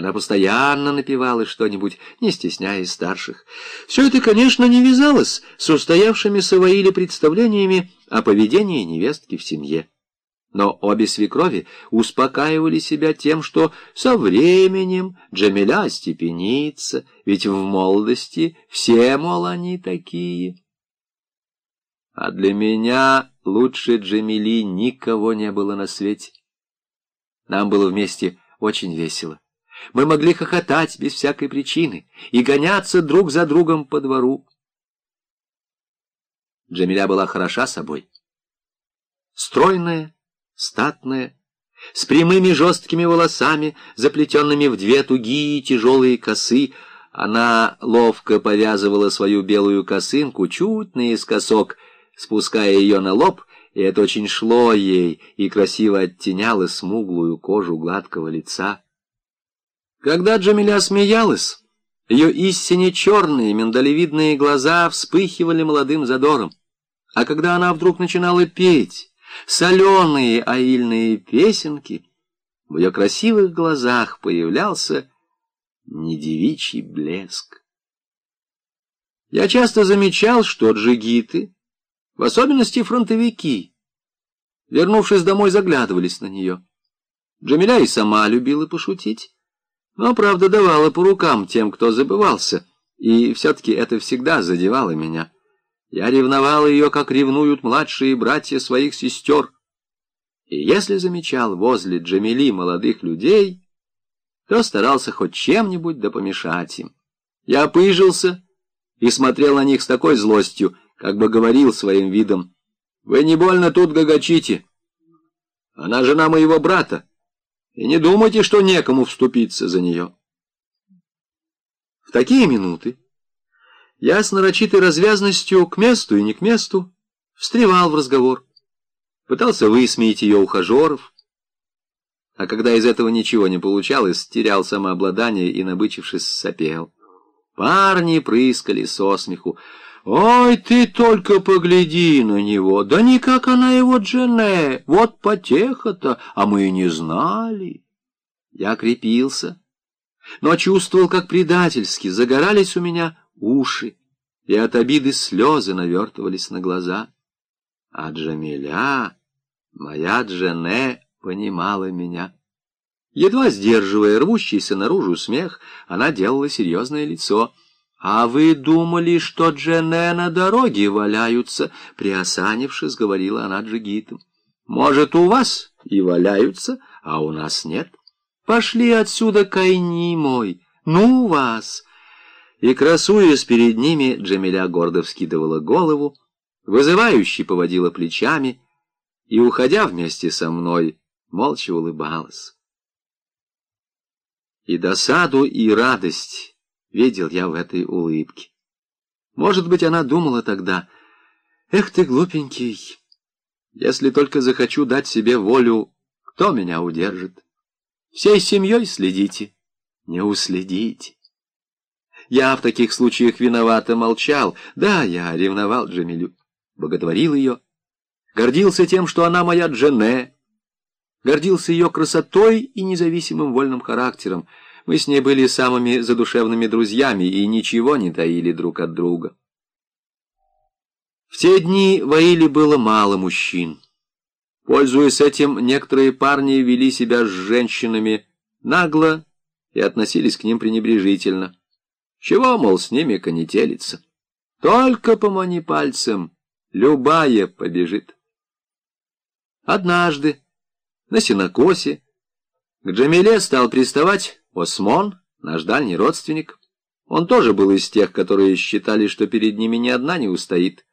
Она постоянно напевала что-нибудь, не стесняясь старших. Все это, конечно, не вязалось с устоявшимися в Аиле представлениями о поведении невестки в семье. Но обе свекрови успокаивали себя тем, что со временем Джамиля степенится, ведь в молодости все, мол, они такие. А для меня лучше Джамили никого не было на свете. Нам было вместе очень весело. Мы могли хохотать без всякой причины и гоняться друг за другом по двору. Джамиля была хороша собой. Стройная, статная, с прямыми жесткими волосами, заплетенными в две тугие тяжелые косы, она ловко повязывала свою белую косынку чуть наискосок, спуская ее на лоб, и это очень шло ей и красиво оттеняло смуглую кожу гладкого лица. Когда Джамиля смеялась, ее истине черные миндалевидные глаза вспыхивали молодым задором. А когда она вдруг начинала петь соленые аильные песенки, в ее красивых глазах появлялся недевичий блеск. Я часто замечал, что джигиты, в особенности фронтовики, вернувшись домой, заглядывались на нее. Джамиля и сама любила пошутить но, правда, давала по рукам тем, кто забывался, и все-таки это всегда задевало меня. Я ревновал ее, как ревнуют младшие братья своих сестер. И если замечал возле Джамили молодых людей, то старался хоть чем-нибудь да помешать им. Я пыжился и смотрел на них с такой злостью, как бы говорил своим видом, «Вы не больно тут гагачите. Она жена моего брата и не думайте, что некому вступиться за нее. В такие минуты я с нарочитой развязностью к месту и не к месту встревал в разговор, пытался высмеять ее ухажеров, а когда из этого ничего не получалось, терял самообладание и, набычившись, сопел. Парни прыскали со смеху, «Ой, ты только погляди на него! Да никак она его Джене! Вот потеха-то, а мы и не знали!» Я крепился, но чувствовал, как предательски загорались у меня уши, и от обиды слезы навертывались на глаза. А Джамиля, моя Джене, понимала меня. Едва сдерживая рвущийся наружу смех, она делала серьезное лицо — «А вы думали, что Джене на дороге валяются?» Приосанившись, говорила она джигитам. «Может, у вас и валяются, а у нас нет? Пошли отсюда, кайни мой! Ну вас!» И, красуясь перед ними, Джамиля гордо вскидывала голову, вызывающе поводила плечами и, уходя вместе со мной, молча улыбалась. И досаду, и радость видел я в этой улыбке. Может быть, она думала тогда, «Эх ты, глупенький, если только захочу дать себе волю, кто меня удержит? Всей семьей следите, не уследите». Я в таких случаях виновато молчал. Да, я ревновал Джамилю, боготворил ее, гордился тем, что она моя Джене, гордился ее красотой и независимым вольным характером, мы с ней были самыми задушевными друзьями и ничего не таили друг от друга. В те дни в Аиле было мало мужчин. Пользуясь этим, некоторые парни вели себя с женщинами нагло и относились к ним пренебрежительно. Чего, мол, с ними конетелиться? Только помани пальцем, любая побежит. Однажды на сенокосе к Джамиле стал приставать Осмон, наш дальний родственник, он тоже был из тех, которые считали, что перед ними ни одна не устоит.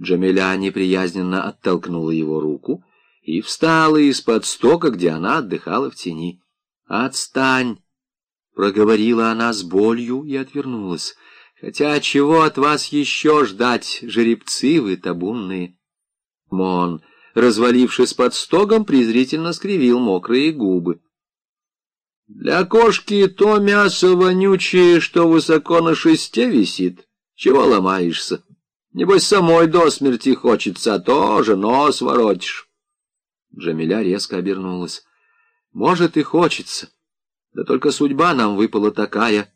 Джамиля неприязненно оттолкнула его руку и встала из-под стока, где она отдыхала в тени. «Отстань!» — проговорила она с болью и отвернулась. «Хотя чего от вас еще ждать, жеребцы вы табунные?» Мон, развалившись под стогом, презрительно скривил мокрые губы. Для кошки то мясо вонючее, что высоко на шесте висит. Чего ломаешься? Небось, самой до смерти хочется, а тоже нос воротишь. Джамиля резко обернулась. Может, и хочется. Да только судьба нам выпала такая,